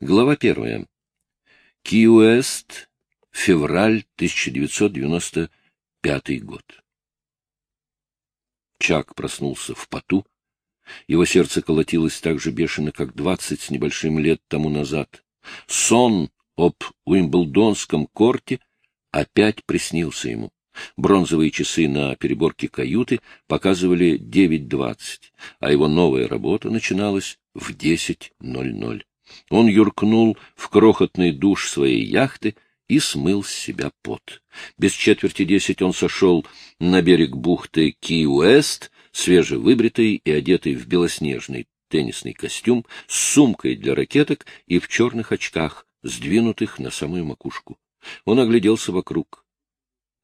Глава первая. Ки-Уэст, февраль 1995 год. Чак проснулся в поту. Его сердце колотилось так же бешено, как двадцать с небольшим лет тому назад. Сон об Уимблдонском корте опять приснился ему. Бронзовые часы на переборке каюты показывали 9.20, а его новая работа начиналась в 10.00. Он юркнул в крохотный душ своей яхты и смыл с себя пот. Без четверти десять он сошел на берег бухты Ки-Уэст, свежевыбритый и одетый в белоснежный теннисный костюм, с сумкой для ракеток и в черных очках, сдвинутых на самую макушку. Он огляделся вокруг.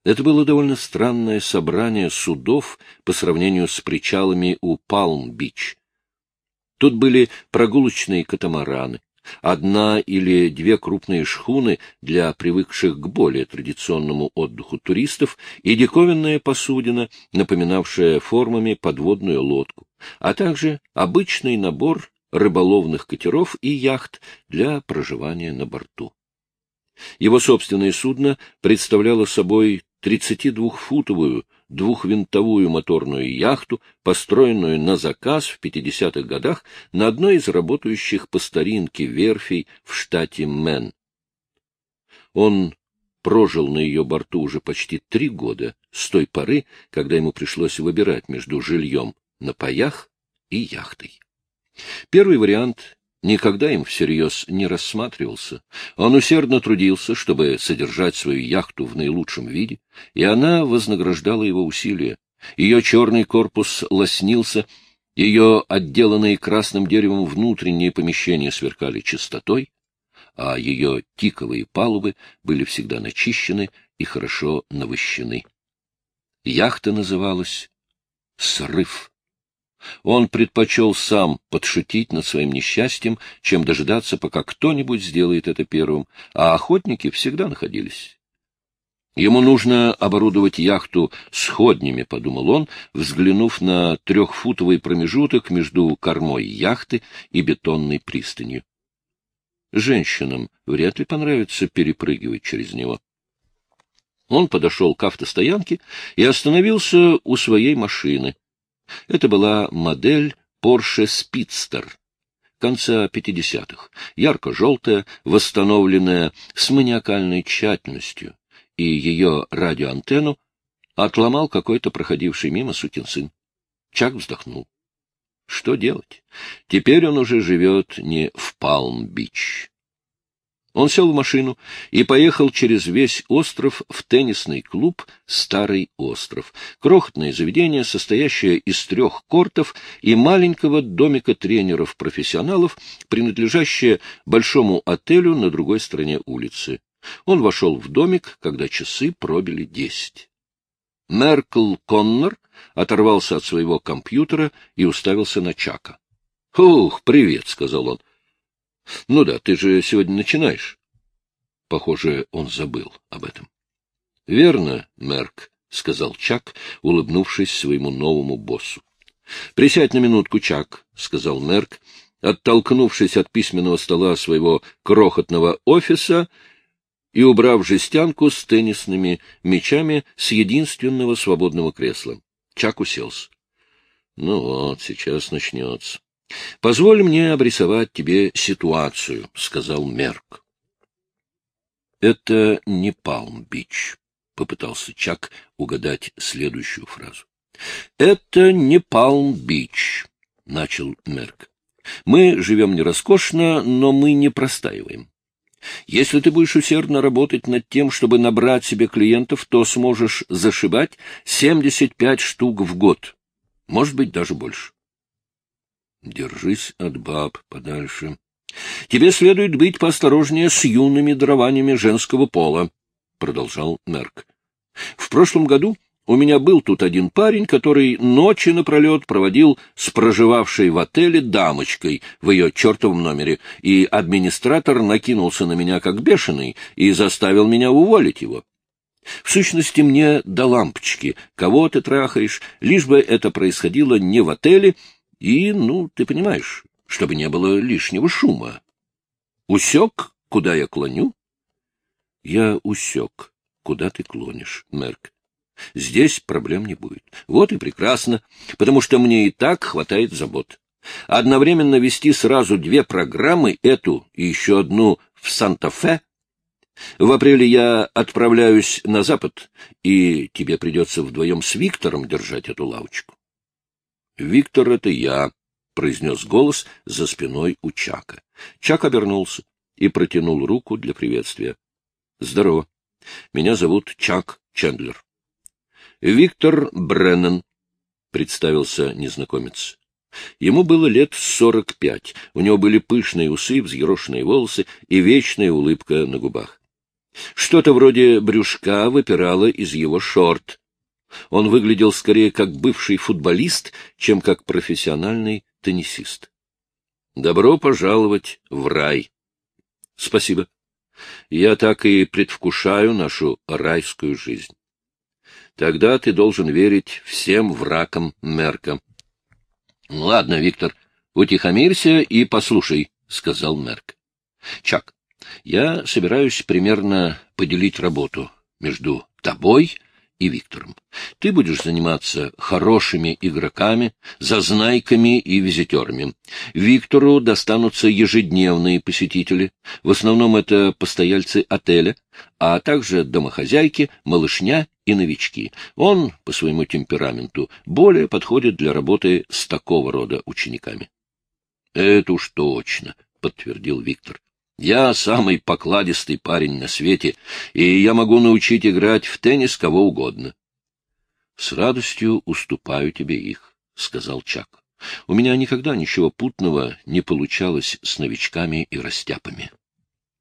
Это было довольно странное собрание судов по сравнению с причалами у Палм-Бич. Тут были прогулочные катамараны, одна или две крупные шхуны для привыкших к более традиционному отдыху туристов и диковинная посудина, напоминавшая формами подводную лодку, а также обычный набор рыболовных катеров и яхт для проживания на борту. Его собственное судно представляло собой 32-футовую двухвинтовую моторную яхту, построенную на заказ в 50-х годах на одной из работающих по старинке верфей в штате Мэн. Он прожил на ее борту уже почти три года, с той поры, когда ему пришлось выбирать между жильем на паях и яхтой. Первый вариант никогда им всерьез не рассматривался. Он усердно трудился, чтобы содержать свою яхту в наилучшем виде, и она вознаграждала его усилия. Ее черный корпус лоснился, ее отделанные красным деревом внутренние помещения сверкали чистотой, а ее тиковые палубы были всегда начищены и хорошо навощены. Яхта называлась «Срыв». Он предпочел сам подшутить над своим несчастьем, чем дожидаться, пока кто-нибудь сделает это первым, а охотники всегда находились. Ему нужно оборудовать яхту сходнями, — подумал он, взглянув на трехфутовый промежуток между кормой яхты и бетонной пристанью. Женщинам вряд ли понравится перепрыгивать через него. Он подошел к автостоянке и остановился у своей машины. Это была модель Porsche Speedster конца 50-х, ярко-желтая, восстановленная с маниакальной тщательностью, и ее радиоантенну отломал какой-то проходивший мимо сукин сын. Чак вздохнул. Что делать? Теперь он уже живет не в Палм-Бич. Он сел в машину и поехал через весь остров в теннисный клуб «Старый остров», крохотное заведение, состоящее из трех кортов и маленького домика тренеров-профессионалов, принадлежащее большому отелю на другой стороне улицы. Он вошел в домик, когда часы пробили десять. Меркл Коннор оторвался от своего компьютера и уставился на Чака. — Ух, привет, — сказал он. — Ну да, ты же сегодня начинаешь. Похоже, он забыл об этом. — Верно, Мерк, — сказал Чак, улыбнувшись своему новому боссу. — Присядь на минутку, Чак, — сказал Мерк, оттолкнувшись от письменного стола своего крохотного офиса и убрав жестянку с теннисными мячами с единственного свободного кресла. Чак уселся. — Ну вот, сейчас начнется. — Позволь мне обрисовать тебе ситуацию, — сказал Мерк. — Это не Палм-Бич, — попытался Чак угадать следующую фразу. — Это не Палм-Бич, — начал Мерк. — Мы живем не роскошно, но мы не простаиваем. Если ты будешь усердно работать над тем, чтобы набрать себе клиентов, то сможешь зашибать 75 штук в год, может быть, даже больше. Держись от баб подальше. Тебе следует быть поосторожнее с юными дарованиями женского пола, — продолжал Мерк. В прошлом году у меня был тут один парень, который ночи напролет проводил с проживавшей в отеле дамочкой в ее чертовом номере, и администратор накинулся на меня как бешеный и заставил меня уволить его. В сущности, мне до лампочки, кого ты трахаешь, лишь бы это происходило не в отеле, и, ну, ты понимаешь, чтобы не было лишнего шума. Усек, куда я клоню? Я усек, куда ты клонишь, Мерк. Здесь проблем не будет. Вот и прекрасно, потому что мне и так хватает забот. Одновременно вести сразу две программы, эту и еще одну в Санта-Фе. В апреле я отправляюсь на запад, и тебе придется вдвоем с Виктором держать эту лавочку. — Виктор — это я, — произнес голос за спиной у Чака. Чак обернулся и протянул руку для приветствия. — Здорово. Меня зовут Чак Чендлер. — Виктор Бреннан, — представился незнакомец. Ему было лет сорок пять, у него были пышные усы, взъерошенные волосы и вечная улыбка на губах. Что-то вроде брюшка выпирало из его шорт. Он выглядел скорее как бывший футболист, чем как профессиональный теннисист. «Добро пожаловать в рай!» «Спасибо. Я так и предвкушаю нашу райскую жизнь. Тогда ты должен верить всем врагам Мерка». — Ладно, Виктор, утихомирься и послушай, — сказал Мерк. — Чак, я собираюсь примерно поделить работу между тобой и Виктором. Ты будешь заниматься хорошими игроками, зазнайками и визитерами. Виктору достанутся ежедневные посетители, в основном это постояльцы отеля, а также домохозяйки, малышня и новички. Он, по своему темпераменту, более подходит для работы с такого рода учениками. — Это уж точно, — подтвердил Виктор. Я самый покладистый парень на свете, и я могу научить играть в теннис кого угодно. — С радостью уступаю тебе их, — сказал Чак. — У меня никогда ничего путного не получалось с новичками и растяпами.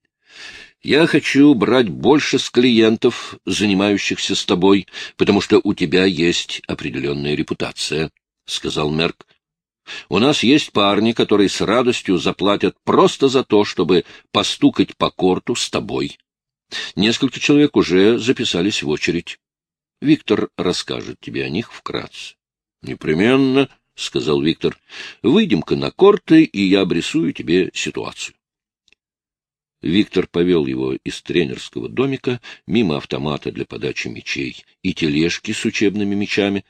— Я хочу брать больше с клиентов, занимающихся с тобой, потому что у тебя есть определенная репутация, — сказал Мерк. У нас есть парни, которые с радостью заплатят просто за то, чтобы постукать по корту с тобой. Несколько человек уже записались в очередь. Виктор расскажет тебе о них вкратце. — Непременно, — сказал Виктор. — Выйдем-ка на корты, и я обрисую тебе ситуацию. Виктор повел его из тренерского домика мимо автомата для подачи мячей и тележки с учебными мячами,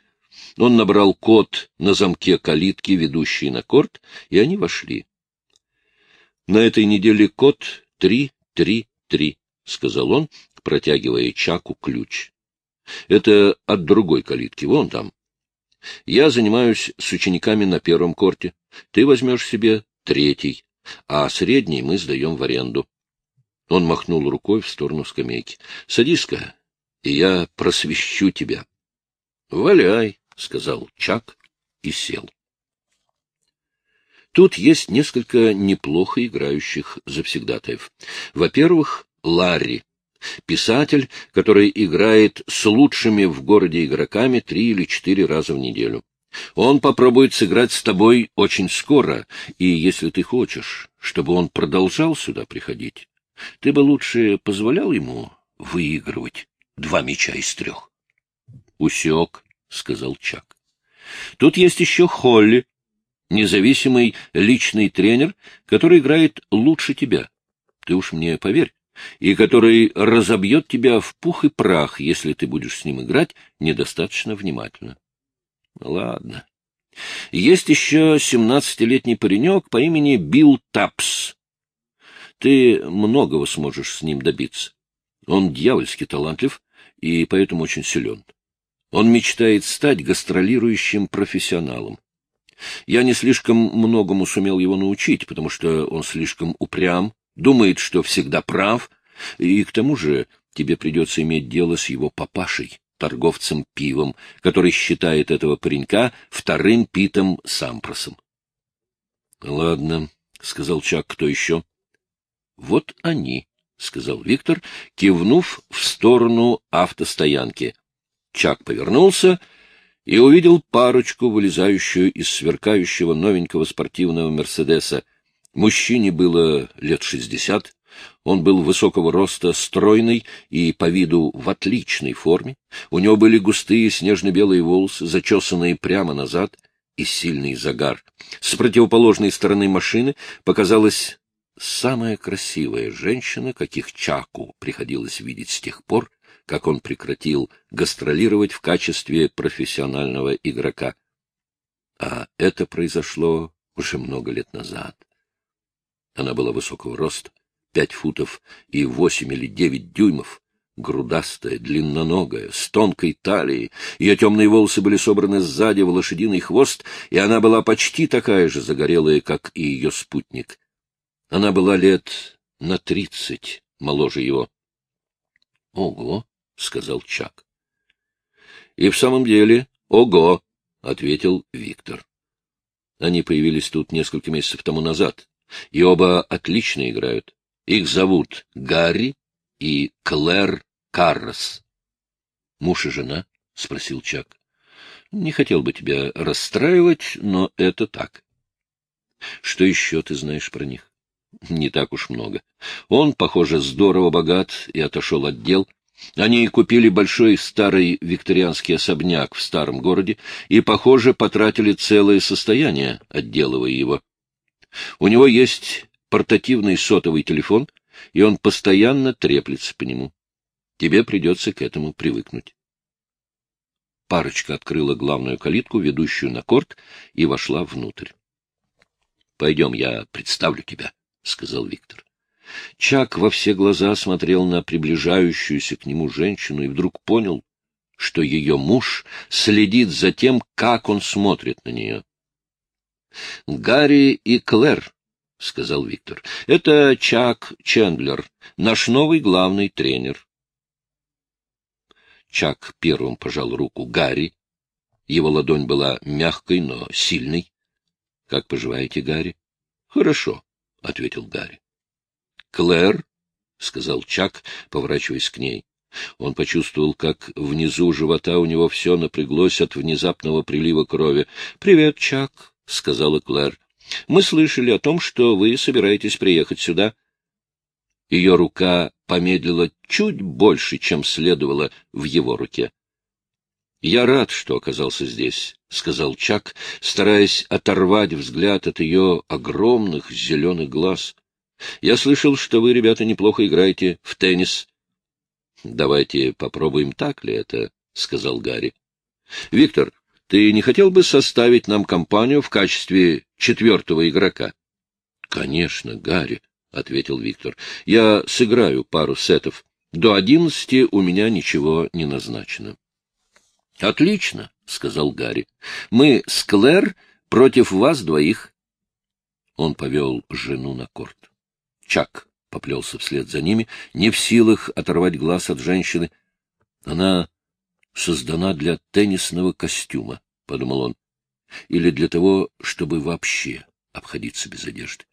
он набрал код на замке калитки, ведущей на корт, и они вошли. — На этой неделе код три-три-три, — сказал он, протягивая Чаку ключ. — Это от другой калитки, вон там. Я занимаюсь с учениками на первом корте. Ты возьмешь себе третий, а средний мы сдаем в аренду. Он махнул рукой в сторону скамейки. — Садись-ка, и я просвещу тебя. — Валяй, — сказал Чак и сел. Тут есть несколько неплохо играющих завсегдатаев. Во-первых, Ларри, писатель, который играет с лучшими в городе игроками три или четыре раза в неделю. Он попробует сыграть с тобой очень скоро, и если ты хочешь, чтобы он продолжал сюда приходить, ты бы лучше позволял ему выигрывать два мяча из трех. Усек, — сказал Чак. — Тут есть еще Холли, независимый личный тренер, который играет лучше тебя. Ты уж мне поверь и который разобьет тебя в пух и прах, если ты будешь с ним играть недостаточно внимательно. Ладно. Есть еще семнадцатилетний паренек по имени Билл Тапс. Ты многого сможешь с ним добиться. Он дьявольски талантлив и поэтому очень силен. Он мечтает стать гастролирующим профессионалом. Я не слишком многому сумел его научить, потому что он слишком упрям, думает, что всегда прав, и к тому же тебе придется иметь дело с его папашей, торговцем пивом, который считает этого паренька вторым Питом Сампросом. — Ладно, — сказал Чак, — кто еще? — Вот они, — сказал Виктор, кивнув в сторону автостоянки. Чак повернулся и увидел парочку, вылезающую из сверкающего новенького спортивного «Мерседеса». Мужчине было лет шестьдесят, он был высокого роста, стройный и по виду в отличной форме. У него были густые снежно-белые волосы, зачесанные прямо назад, и сильный загар. С противоположной стороны машины показалась самая красивая женщина, каких Чаку приходилось видеть с тех пор, как он прекратил гастролировать в качестве профессионального игрока. А это произошло уже много лет назад. Она была высокого роста, пять футов и восемь или девять дюймов, грудастая, длинноногая, с тонкой талией. Ее темные волосы были собраны сзади в лошадиный хвост, и она была почти такая же загорелая, как и ее спутник. Она была лет на тридцать моложе его. — Ого! — сказал Чак. — И в самом деле, ого! — ответил Виктор. Они появились тут несколько месяцев тому назад, и оба отлично играют. Их зовут Гарри и Клэр Каррос. — Муж и жена? — спросил Чак. — Не хотел бы тебя расстраивать, но это так. — Что еще ты знаешь про них? не так уж много. Он, похоже, здорово богат и отошел от дел. Они купили большой старый викторианский особняк в старом городе и, похоже, потратили целое состояние, отделывая его. У него есть портативный сотовый телефон, и он постоянно треплется по нему. Тебе придется к этому привыкнуть. Парочка открыла главную калитку, ведущую на корт, и вошла внутрь. — Пойдем, я представлю тебя. — сказал Виктор. Чак во все глаза смотрел на приближающуюся к нему женщину и вдруг понял, что ее муж следит за тем, как он смотрит на нее. — Гарри и Клэр, — сказал Виктор, — это Чак Чендлер, наш новый главный тренер. Чак первым пожал руку Гарри. Его ладонь была мягкой, но сильной. — Как поживаете, Гарри? — Хорошо. — ответил Гарри. — Клэр, — сказал Чак, поворачиваясь к ней. Он почувствовал, как внизу живота у него все напряглось от внезапного прилива крови. — Привет, Чак, — сказала Клэр. — Мы слышали о том, что вы собираетесь приехать сюда. Ее рука помедлила чуть больше, чем следовало в его руке. — Я рад, что оказался здесь, — сказал Чак, стараясь оторвать взгляд от ее огромных зеленых глаз. — Я слышал, что вы, ребята, неплохо играете в теннис. — Давайте попробуем, так ли это, — сказал Гарри. — Виктор, ты не хотел бы составить нам компанию в качестве четвертого игрока? — Конечно, Гарри, — ответил Виктор. — Я сыграю пару сетов. До одиннадцати у меня ничего не назначено. — Отлично, — сказал Гарри. — Мы с Клэр против вас двоих. Он повел жену на корт. Чак поплелся вслед за ними, не в силах оторвать глаз от женщины. Она создана для теннисного костюма, — подумал он, — или для того, чтобы вообще обходиться без одежды.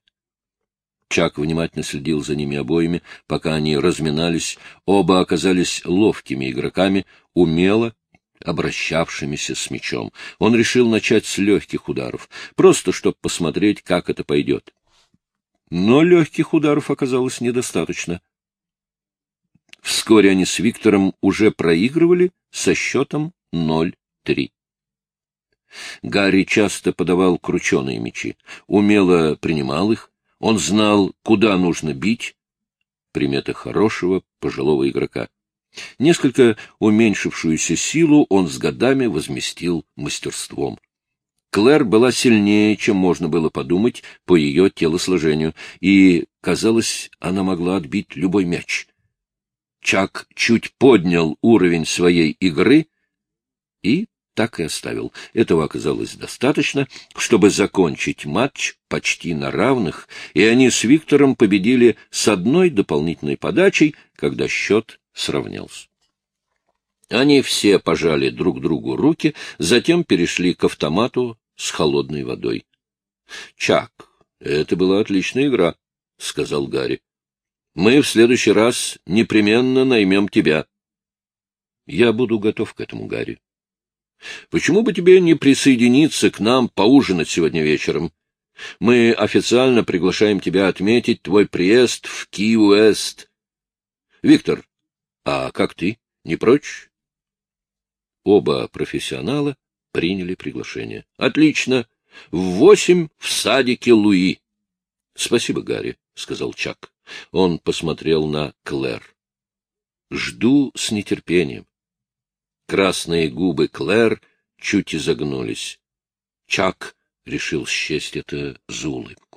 Чак внимательно следил за ними обоими, пока они разминались. Оба оказались ловкими игроками, умело обращавшимися с мечом. Он решил начать с легких ударов, просто чтобы посмотреть, как это пойдет. Но легких ударов оказалось недостаточно. Вскоре они с Виктором уже проигрывали со счетом 0-3. Гарри часто подавал крученые мечи, умело принимал их, он знал, куда нужно бить. Примета хорошего пожилого игрока — Несколько уменьшившуюся силу он с годами возместил мастерством. Клэр была сильнее, чем можно было подумать по ее телосложению, и, казалось, она могла отбить любой мяч. Чак чуть поднял уровень своей игры и так и оставил. Этого оказалось достаточно, чтобы закончить матч почти на равных, и они с Виктором победили с одной дополнительной подачей, когда счет сравнялся. Они все пожали друг другу руки, затем перешли к автомату с холодной водой. — Чак, это была отличная игра, — сказал Гарри. — Мы в следующий раз непременно наймем тебя. — Я буду готов к этому, Гарри. — Почему бы тебе не присоединиться к нам поужинать сегодня вечером? Мы официально приглашаем тебя отметить твой приезд в Ки-Уэст. Виктор, а как ты? Не прочь? Оба профессионала приняли приглашение. Отлично. В восемь в садике Луи. Спасибо, Гарри. — сказал Чак. Он посмотрел на Клэр. — Жду с нетерпением. Красные губы Клэр чуть изогнулись. Чак решил счесть это за улыбку.